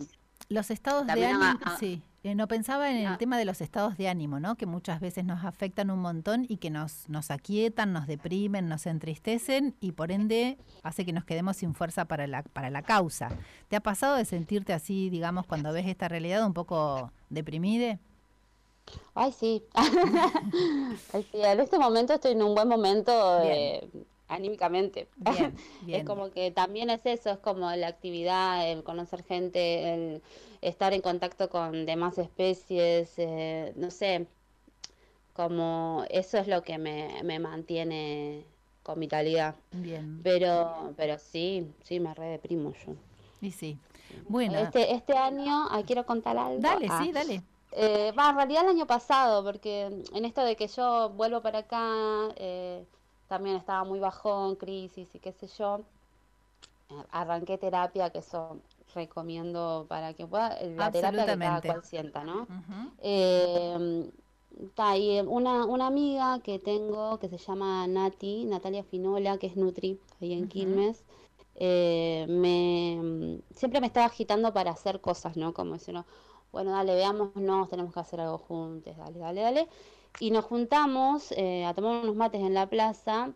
Los estados de ánimo, a- a- sí. Eh, no pensaba en el Ah. tema de los estados de ánimo, ¿no? Que muchas veces nos afectan un montón y que nos, nos aquietan, nos deprimen, nos entristecen y por ende hace que nos quedemos sin fuerza para la, para la causa. ¿Te ha pasado de sentirte así, digamos, cuando ves esta realidad un poco deprimide? Ay, sí. [LAUGHS] Ay, sí, en este momento estoy en un buen momento eh, anímicamente. Bien, [LAUGHS] bien. Es como que también es eso, es como la actividad, el conocer gente, el estar en contacto con demás especies, eh, no sé, como eso es lo que me, me mantiene con vitalidad. Bien. Pero, pero sí, sí, me redeprimo yo. Y sí. Bueno, Este, este año, ah, quiero contar algo. dale, Ah, sí, dale. Eh, va, en realidad el año pasado, porque en esto de que yo vuelvo para acá, eh, también estaba muy bajón, crisis y qué sé yo. Eh, Arranqué terapia, que eso recomiendo para que pueda, eh, la terapia que cada cual sienta, ¿no? Ujú. Eh, ta, y una, una amiga que tengo que se llama Nati, Natalia Finola, que es Nutri, ahí en Ujú. Quilmes, eh, me, siempre me estaba agitando para hacer cosas, ¿no? Como diciendo, bueno, dale, veámonos, tenemos que hacer algo juntos, dale, dale, dale. Y nos juntamos eh, a tomar unos mates en la plaza,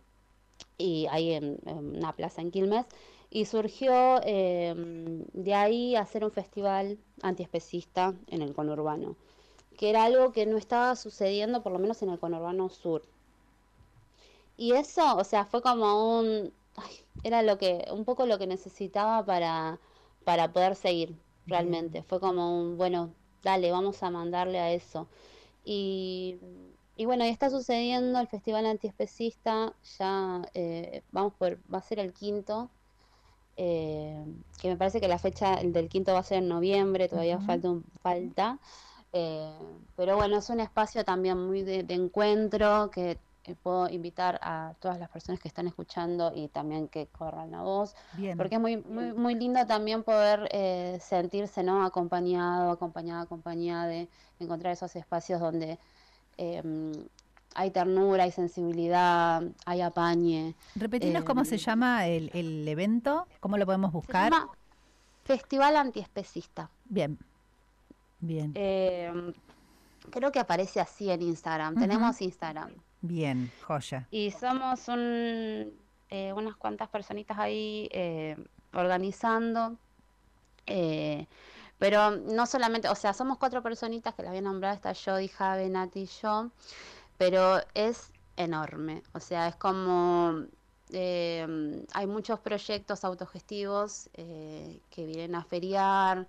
y ahí en, una plaza en Quilmes, y surgió eh, de ahí hacer un festival antiespecista en el conurbano que era algo que no estaba sucediendo, por lo menos en el conurbano sur. Y eso, o sea, fue como un, ay, era lo que, un poco lo que necesitaba para, para poder seguir, realmente. Fue como un, bueno, dale, vamos a mandarle a eso. Y, y bueno, y está sucediendo el Festival Antiespecista, ya eh, vamos por, va a ser el quinto, eh, que me parece que la fecha del quinto va a ser en noviembre, todavía falta un, falta. Eh, pero bueno, es un espacio también muy de, de encuentro que eh, puedo invitar a todas las personas que están escuchando y también que corran la voz, Bien. porque es muy, muy, muy lindo también poder eh, sentirse, ¿no? Acompañado, acompañada, acompañada de encontrar esos espacios donde eh, hay ternura, hay sensibilidad, hay apañe. Repetinos cómo se em, llama el, el evento, cómo lo podemos Se buscar. llama Festival Antiespecista. Bien. Bien. Eh, creo que aparece así en Instagram. Tenemos Instagram. Bien, joya. Y somos eh, unas cuantas personitas ahí eh, organizando. eh, pero no solamente, o sea, somos cuatro personitas que las voy a nombrar, está Jody, Javi, Nati y yo, pero es enorme, o sea, es como, eh, hay muchos proyectos autogestivos eh, que vienen a feriar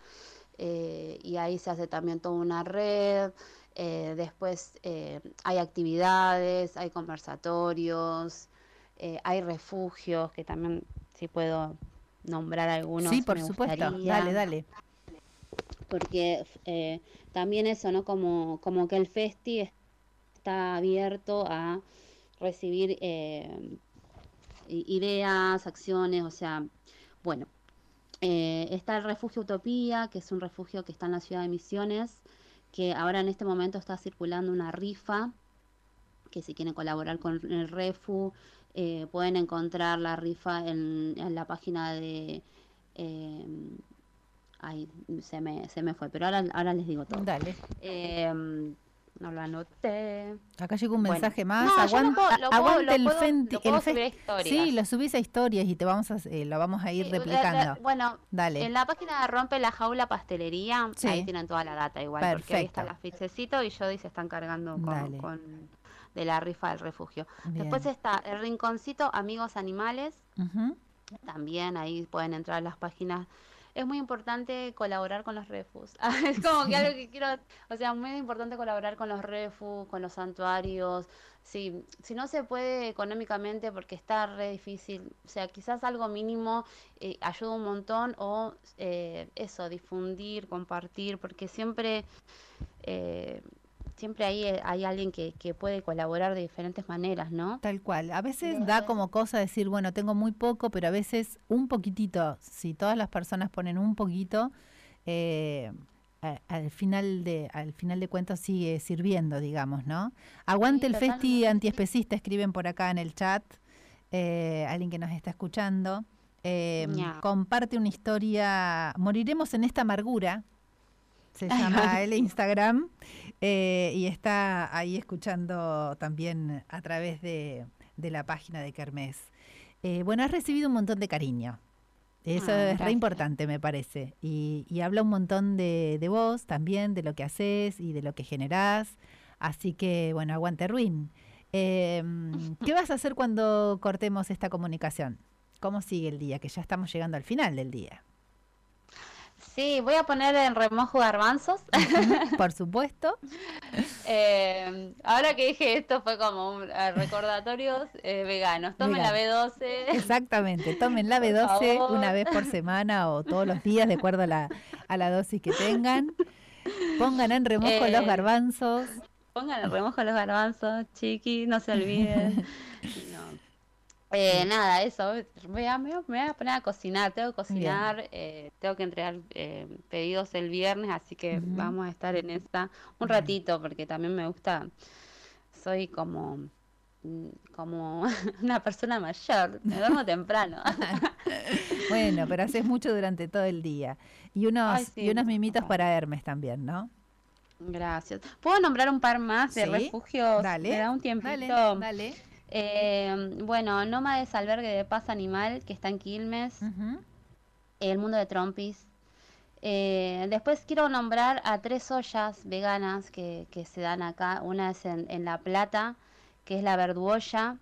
eh, y ahí se hace también toda una red. Eh, después eh, hay actividades, hay conversatorios, eh, hay refugios, que también si puedo nombrar algunos. sí, por me supuesto. gustaría Dale, dale. porque eh, también eso, ¿no? Como, como que el festi es- está abierto a recibir eh, ideas, acciones, o sea, bueno, eh, está el refugio Utopía, que es un refugio que está en la ciudad de Misiones, que ahora en este momento está circulando una rifa, que si quieren colaborar con el Refu, eh, pueden encontrar la rifa en, en la página de... eh, Ay, se me, se me fue, pero ahora, ahora les digo todo. Dale. Eh, no lo anoté. Acá llegó un Bueno. mensaje más. No, aguanta puedo- puedo- el puedo- fenti- lo puedo el fe- subir a historias. Sí, lo subís a historias y te vamos a, eh, lo vamos a ir Sí, la- la- replicando. bueno, Dale. en la página de Rompe la Jaula Pastelería, Sí. ahí tienen toda la data igual, porque ahí Perfecto. está la fichecito y Jody se están cargando con, con- de la rifa del refugio. Bien. Después está el Rinconcito Amigos Animales, también ahí pueden entrar las páginas. Es muy importante colaborar con los refus. [LAUGHS] es como que algo que quiero, o sea, muy importante colaborar con los refus, con los santuarios. Si, si no se puede económicamente porque está re difícil, o sea, quizás algo mínimo eh, ayuda un montón o eh, eso, difundir, compartir, porque siempre, eh, siempre hay, hay alguien que, que puede colaborar de diferentes maneras, ¿no? Tal cual. A veces da como cosa decir, bueno, tengo muy poco, pero a veces un poquitito, si todas las personas ponen un poquito, eh, al final de al final de cuentos sigue sirviendo, digamos, ¿no? Aguante Sí, el festi antiespecista, escriben por acá en el chat, eh, alguien que nos está escuchando. Eh, comparte una historia, moriremos en esta amargura, se llama el Instagram, eh, y está ahí escuchando también a través de, de la página de Kermés. Eh, bueno, has recibido un montón de cariño. Eso Ah, es re importante, me parece. Y, y habla un montón de, de vos también, de lo que haces y de lo que generás. Así que, bueno, aguante Ruin. Eh, ¿Qué vas a hacer cuando cortemos esta comunicación? ¿Cómo sigue el día? Que ya estamos llegando al final del día. Sí, voy a poner en remojo garbanzos. Por [LAUGHS] supuesto. Eh, ahora que dije esto fue como un eh, recordatorios eh, veganos. Tomen la B12. Exactamente. Tomen la [LAUGHS] Por B12 favor. una vez por semana o todos los días, de acuerdo a la, a la dosis que tengan. Pongan en remojo los Eh, garbanzos. Pongan en remojo los garbanzos, chiqui, no se olviden. [LAUGHS] No. Eh, nada, eso. Voy a, me voy a- me voy a poner a cocinar. Tengo que cocinar. eh, tengo que entregar eh, pedidos el viernes, así que vamos a estar en esta un ratito, porque también me gusta. Soy como. mm, Como [LAUGHS] una persona mayor, me duermo [LAUGHS] temprano. [LAUGHS] Bueno, pero haces mucho durante todo el día. Y unos, Ay, sí, y unos mimitos para Hermes también, ¿no? Gracias. ¿Puedo nombrar un par más de Sí, refugios? dale, ¿Me da un tiempito? Dale, dale. Eh, bueno, Nómades Albergue de Paz Animal, que está en Quilmes. El Mundo de Trompis. Eh, después quiero nombrar a tres ollas veganas que, que se dan acá. Una es en, en La Plata, que es la Verduolla.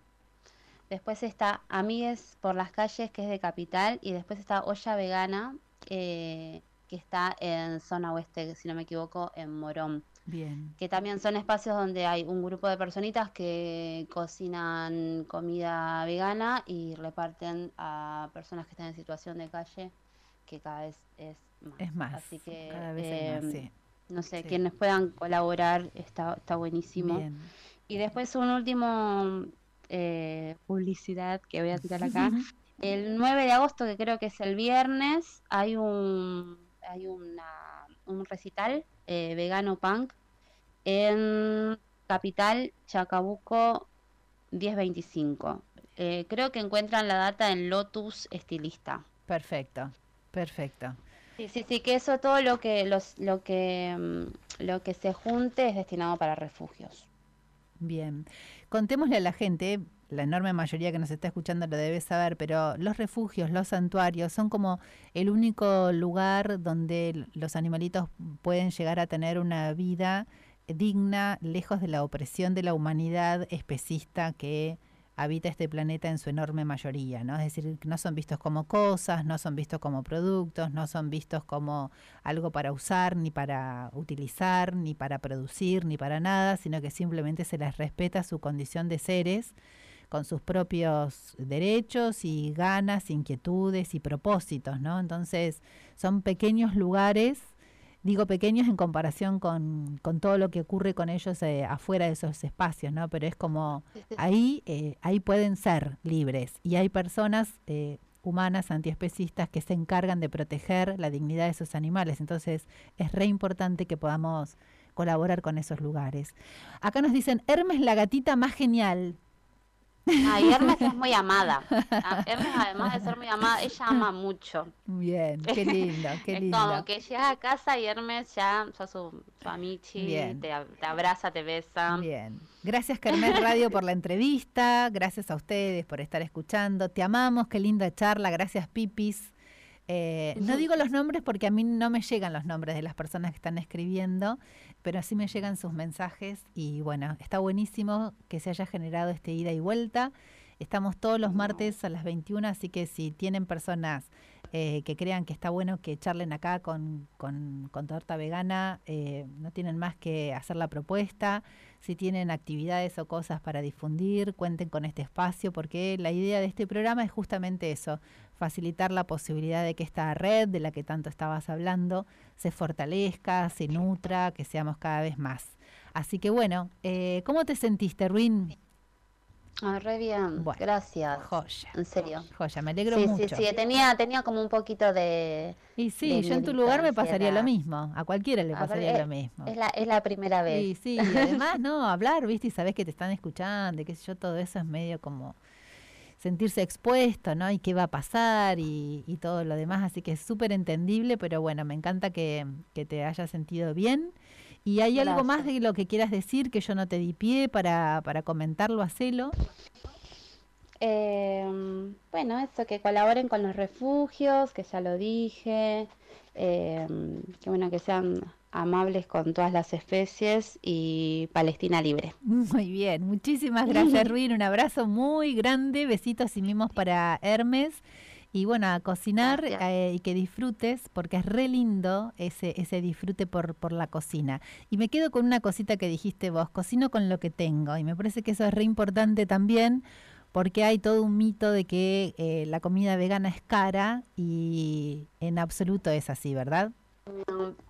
Después está Amigues por las calles, que es de Capital. Y después está Olla Vegana, eh, que está en zona oeste, si no me equivoco, en Morón Bien. que también son espacios donde hay un grupo de personitas que cocinan comida vegana y reparten a personas que están en situación de calle, que cada vez es más. Es más. Así que, cada vez hay más, em, sí. no sé, sí. quienes puedan colaborar está, está buenísimo. Bien. Y después un último eh, publicidad que voy a tirar acá. [LAUGHS] El 9 de agosto, que creo que es el viernes, hay un, hay una, un recital eh, vegano punk en Capital, Chacabuco 1025. Eh, creo que encuentran la data en Lotus Estilista. Perfecto, perfecto. Sí, sí, sí, que eso todo lo que los, lo que mm, lo que se junte es destinado para refugios. Bien. Contémosle a la gente, la enorme mayoría que nos está escuchando lo debe saber, pero los refugios, los santuarios son como el único lugar donde los animalitos pueden llegar a tener una vida digna, lejos de la opresión de la humanidad especista que habita este planeta en su enorme mayoría, ¿no? Es decir, no son vistos como cosas, no son vistos como productos, no son vistos como algo para usar, ni para utilizar, ni para producir, ni para nada, sino que simplemente se les respeta su condición de seres con sus propios derechos y ganas, inquietudes y propósitos, ¿no? Entonces, son pequeños lugares, digo pequeños en comparación con, con todo lo que ocurre con ellos eh, afuera de esos espacios, ¿no? Pero es como [LAUGHS] ahí, eh, ahí pueden ser libres y hay personas eh, humanas antiespecistas que se encargan de proteger la dignidad de esos animales. Entonces es re importante que podamos colaborar con esos lugares. Acá nos dicen, Hermes la gatita más genial. Ah, y Hermes es muy [LAUGHS] amada. Ah, Hermes, además de ser muy amada, ella ama mucho. Bien, qué lindo, [LAUGHS] qué es lindo. como que llegas a casa y Hermes ya sos su, su amichi, Bien. te, te abraza, te besa. Bien. Gracias Kermés Radio por la entrevista, gracias a ustedes por estar escuchando, te amamos, qué linda charla, gracias Pipis. Eh, no digo los nombres porque a mí no me llegan los nombres de las personas que están escribiendo, pero sí me llegan sus mensajes y bueno, está buenísimo que se haya generado este ida y vuelta. Estamos todos los martes a las 21, así que si tienen personas eh, que crean que está bueno que charlen acá con, con, con torta vegana, eh, no tienen más que hacer la propuesta. Si tienen actividades o cosas para difundir, cuenten con este espacio, porque la idea de este programa es justamente eso, facilitar la posibilidad de que esta red de la que tanto estabas hablando se fortalezca, se nutra, que seamos cada vez más. Así que bueno, eh, ¿cómo te sentiste, Ruin? Ah, re bien, Bueno, gracias. Joya. En serio. Joya, me alegro Sí, mucho. sí, sí, tenía, tenía como un poquito de... Y sí, de yo en tu lugar me pasaría lo mismo. A cualquiera le A pasaría eh, lo mismo. Es la, es la primera vez. Sí, sí, y además, no, hablar, viste, y sabes que te están escuchando, y qué sé yo, todo eso es medio como sentirse expuesto, ¿no? Y qué va a pasar y, y todo lo demás, así que es súper entendible, pero bueno, me encanta que, que te hayas sentido bien. ¿Y hay algo más de lo que quieras decir que yo no te di pie para, para comentarlo, hacelo? Eh, bueno, eso, que colaboren con los refugios, que ya lo dije, eh, que bueno, que sean amables con todas las especies y Palestina libre. Muy bien, muchísimas gracias, [LAUGHS] Ruin. Un abrazo muy grande, besitos y mimos para Hermes. Y bueno, a cocinar eh, y que disfrutes, porque es re lindo ese, ese disfrute por, por la cocina. Y me quedo con una cosita que dijiste vos, cocino con lo que tengo. Y me parece que eso es re importante también, porque hay todo un mito de que eh, la comida vegana es cara y en absoluto es así, ¿verdad?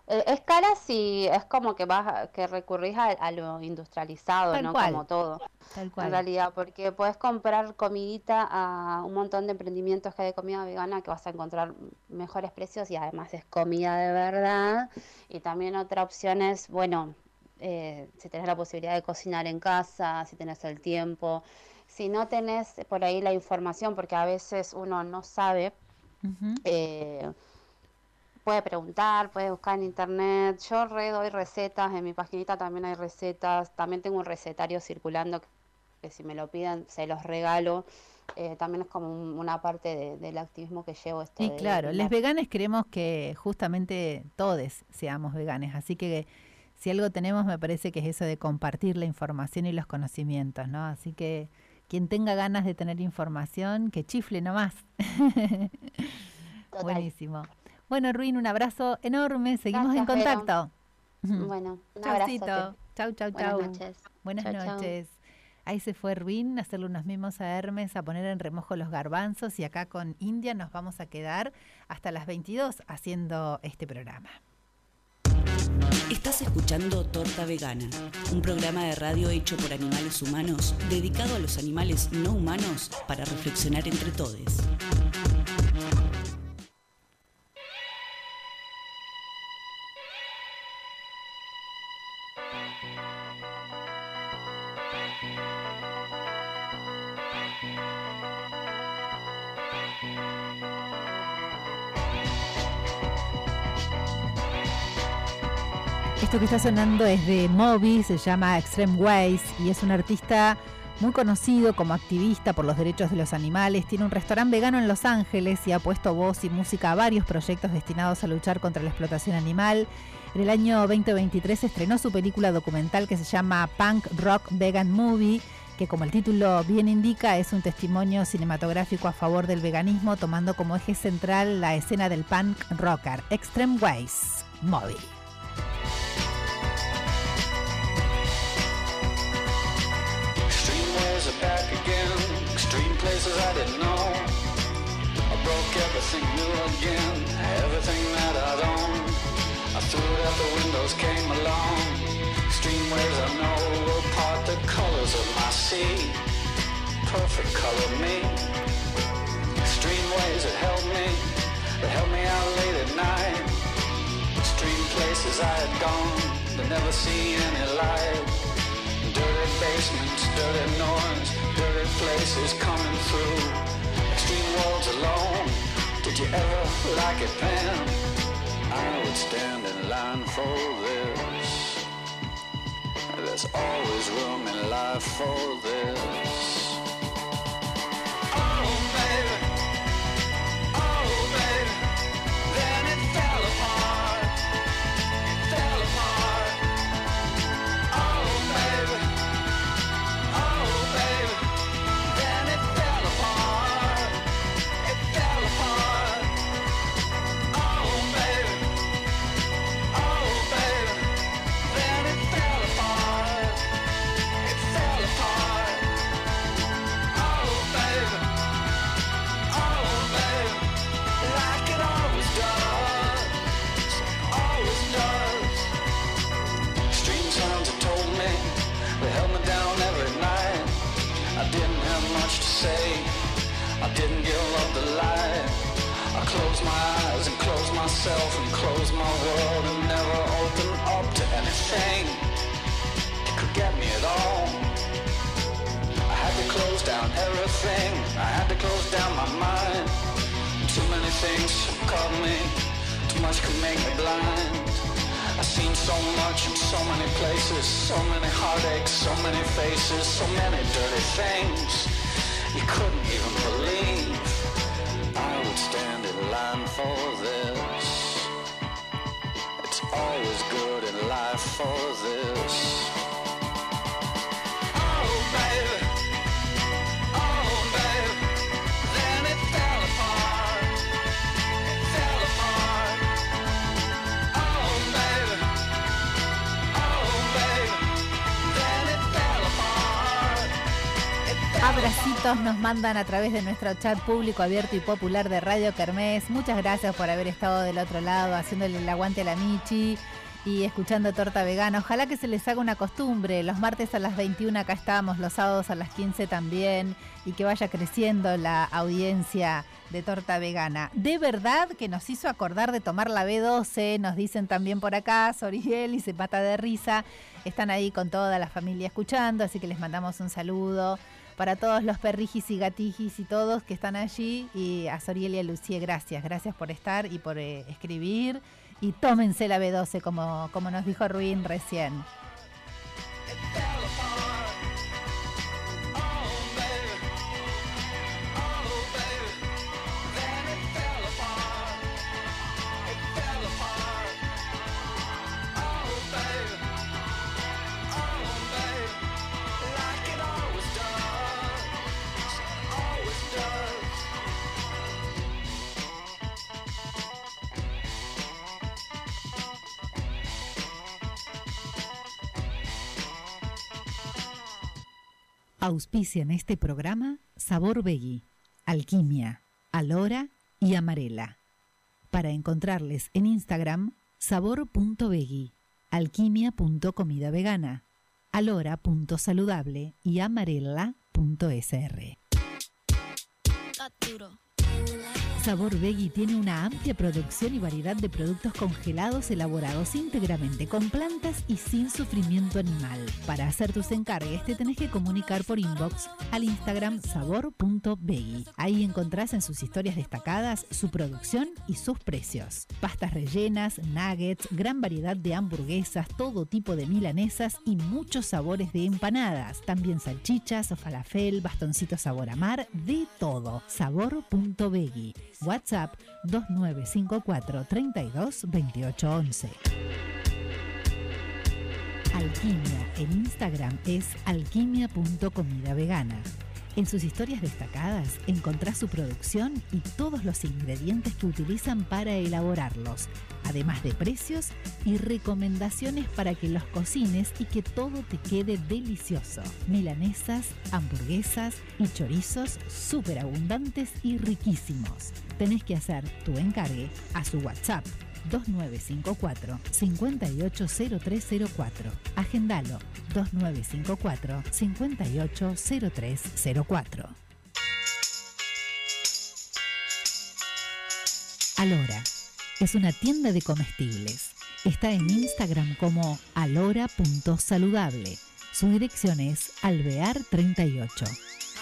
Eh, Es cara si es como que vas que recurrís a, a lo industrializado, Tal ¿no? cual. Como todo. Tal En cual. realidad, porque puedes comprar comidita a un montón de emprendimientos que hay de comida vegana que vas a encontrar mejores precios y además es comida de verdad. Y también otra opción es, bueno, eh, si tenés la posibilidad de cocinar en casa, si tenés el tiempo, si no tenés por ahí la información, porque a veces uno no sabe, eh, puede preguntar, puede buscar en internet. Yo re doy recetas, en mi paginita también hay recetas. También tengo un recetario circulando que, que si me lo piden se los regalo. Eh, también es como un- una parte de- del activismo que llevo esto Y de- claro, de les veganes queremos que justamente todos seamos veganes, así que si algo tenemos me parece que es eso de compartir la información y los conocimientos, ¿no? Así que quien tenga ganas de tener información, que chifle nomás. [LAUGHS] Total. Buenísimo. Bueno, Ruin, un abrazo enorme, seguimos en Vero. contacto. Bueno, un abrazo. [LAUGHS] Chaucito. Chau, chau, Buenas chau. noches. Buenas Chau, chau. noches. Ahí se fue Ruin a hacerle unos mimos a Hermes, a poner en remojo los garbanzos y acá con India nos vamos a quedar hasta las 22 haciendo este programa. Estás escuchando Torta Vegana, un programa de radio hecho por animales humanos dedicado a los animales no humanos para reflexionar entre todos. Esto que está sonando es de Moby, se llama Extreme Ways y es un artista muy conocido como activista por los derechos de los animales. Tiene un restaurante vegano en Los Ángeles y ha puesto voz y música a varios proyectos destinados a luchar contra la explotación animal. En el año 2023 estrenó su película documental que se llama Punk Rock Vegan Movie, que como el título bien indica es un testimonio cinematográfico a favor del veganismo, tomando como eje central la escena del punk rocker. Extreme Ways, Moby. Back again. Extreme places I didn't know. I broke everything new again. Everything that I'd. I threw it out the windows, came along. Extreme waves I know will part the colors of my sea. Perfect color me. Extreme waves that helped me. That helped me out late at night. Extreme places I had gone. But never seen any light. Dirty basements, dirty noise, dirty places coming through. Extreme worlds alone. Did you ever like it, Pam? I would stand in line for this. There's always room in life for this. Myself and close my world and never open up to anything that could get me at all. I had to close down everything. I had to close down my mind. Too many things caught me. Too much could make me blind. I've seen so much in so many places, so many heartaches, so many faces, so many dirty things you couldn't even believe. I would stand in line for this. Always good in life for this. Abracitos nos mandan a través de nuestro chat público abierto y popular de Radio Kermés. Muchas gracias por haber estado del otro lado, haciéndole el aguante a la Michi y escuchando Torta Vegana. Ojalá que se les haga una costumbre. Los martes a las 21 acá estamos, los sábados a las 15 también. Y que vaya creciendo la audiencia de Torta Vegana. De verdad que nos hizo acordar de tomar la B12, nos dicen también por acá, Soriel y se mata de risa. Están ahí con toda la familia escuchando, así que les mandamos un saludo para todos los perrijis y gatijis y todos que están allí. Y a Soriel y a Lucía, gracias. Gracias por estar y por eh, escribir. Y tómense la B12, como, como nos dijo Ruin recién. Auspician este programa Sabor Veggie, Alquimia, Alora y Amarela. Para encontrarles en Instagram, sabor.veggie, alquimia.comida vegana, alora.saludable y amarela.sr. Sabor Veggie tiene una amplia producción y variedad de productos congelados elaborados íntegramente con plantas y sin sufrimiento animal. Para hacer tus encargues te tenés que comunicar por inbox al Instagram sabor.veggie. Ahí encontrás en sus historias destacadas su producción y sus precios. Pastas rellenas, nuggets, gran variedad de hamburguesas, todo tipo de milanesas y muchos sabores de empanadas. También salchichas, falafel, bastoncitos sabor a mar, de todo. Sabor.veggie. WhatsApp 2954 32 28 11. Alquimia en Instagram es alquimia.comida vegana. En sus historias destacadas encontrás su producción y todos los ingredientes que utilizan para elaborarlos, además de precios y recomendaciones para que los cocines y que todo te quede delicioso. Milanesas, hamburguesas y chorizos súper abundantes y riquísimos. Tenés que hacer tu encargue a su WhatsApp 2954 580304. Agendalo 2954 580304. Alora es una tienda de comestibles. Está en Instagram como alora.saludable. Su dirección es Alvear 38.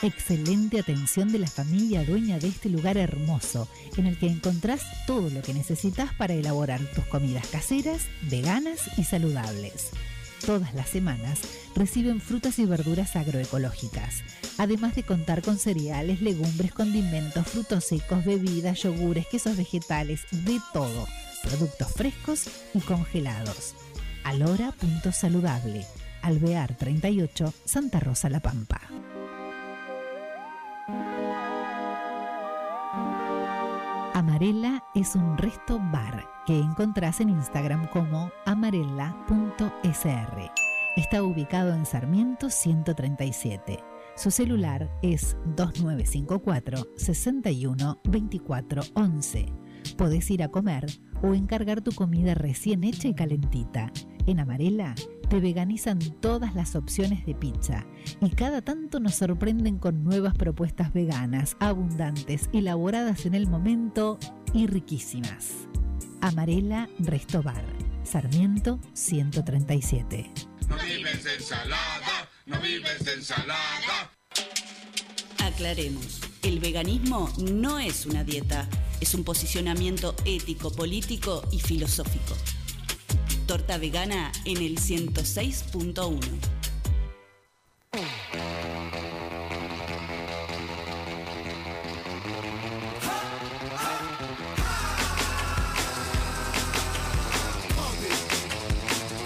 Excelente atención de la familia dueña de este lugar hermoso, en el que encontrás todo lo que necesitas para elaborar tus comidas caseras, veganas y saludables. Todas las semanas reciben frutas y verduras agroecológicas, además de contar con cereales, legumbres, condimentos, frutos secos, bebidas, yogures, quesos vegetales, de todo, productos frescos y congelados. Alora.saludable, Alvear 38, Santa Rosa La Pampa. Amarela es un resto bar que encontrás en Instagram como amarela.sr. Está ubicado en Sarmiento 137. Su celular es 2954 61 24 11. Podés ir a comer o encargar tu comida recién hecha y calentita. En Amarela te veganizan todas las opciones de pizza y cada tanto nos sorprenden con nuevas propuestas veganas, abundantes, elaboradas en el momento y riquísimas. Amarela Restobar, Sarmiento 137. No vives de ensalada, no vives de ensalada. Aclaremos, el veganismo no es una dieta, es un posicionamiento ético, político y filosófico. Torta vegana en el 106.1.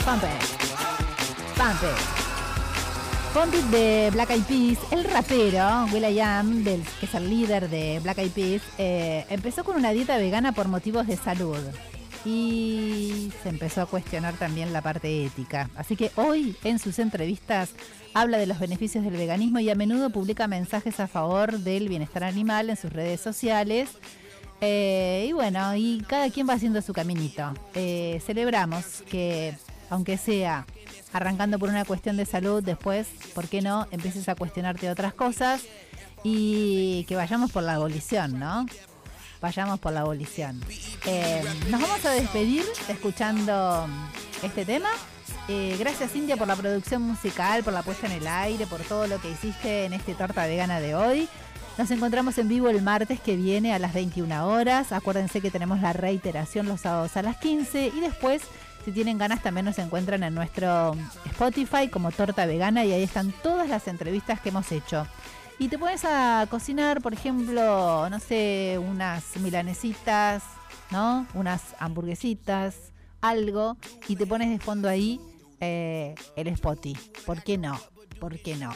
Pump it. Pump de Black Eyed Peas, el rapero Will.i.am, del, que es el líder de Black Eyed Peas, eh, empezó con una dieta vegana por motivos de salud. Y se empezó a cuestionar también la parte ética. Así que hoy en sus entrevistas habla de los beneficios del veganismo y a menudo publica mensajes a favor del bienestar animal en sus redes sociales. Eh, y bueno, y cada quien va haciendo su caminito. Eh, celebramos que, aunque sea arrancando por una cuestión de salud, después, ¿por qué no? Empieces a cuestionarte otras cosas y que vayamos por la abolición, ¿no? Vayamos por la abolición. Eh, nos vamos a despedir escuchando este tema. Eh, gracias Cintia por la producción musical, por la puesta en el aire, por todo lo que hiciste en este torta vegana de hoy. Nos encontramos en vivo el martes que viene a las 21 horas. Acuérdense que tenemos la reiteración los sábados a las 15 y después, si tienen ganas, también nos encuentran en nuestro Spotify como Torta Vegana y ahí están todas las entrevistas que hemos hecho. Y te pones a cocinar, por ejemplo, no sé, unas milanesitas, ¿no? Unas hamburguesitas, algo, y te pones de fondo ahí eh, el Spotify. ¿Por qué no? ¿Por qué no?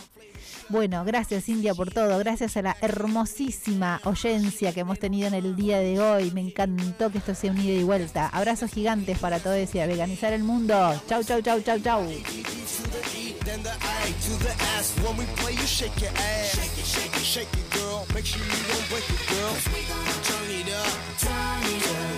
Bueno, gracias India por todo, gracias a la hermosísima oyencia que hemos tenido en el día de hoy. Me encantó que esto sea un ida y vuelta. Abrazos gigantes para todos y a veganizar el mundo. Chau, chau, chau, chau, chau. Then the I to the S. When we play, you shake your ass. Shake it, shake it, shake it, girl. Make sure you don't break it, girl. Turn it up, turn it up,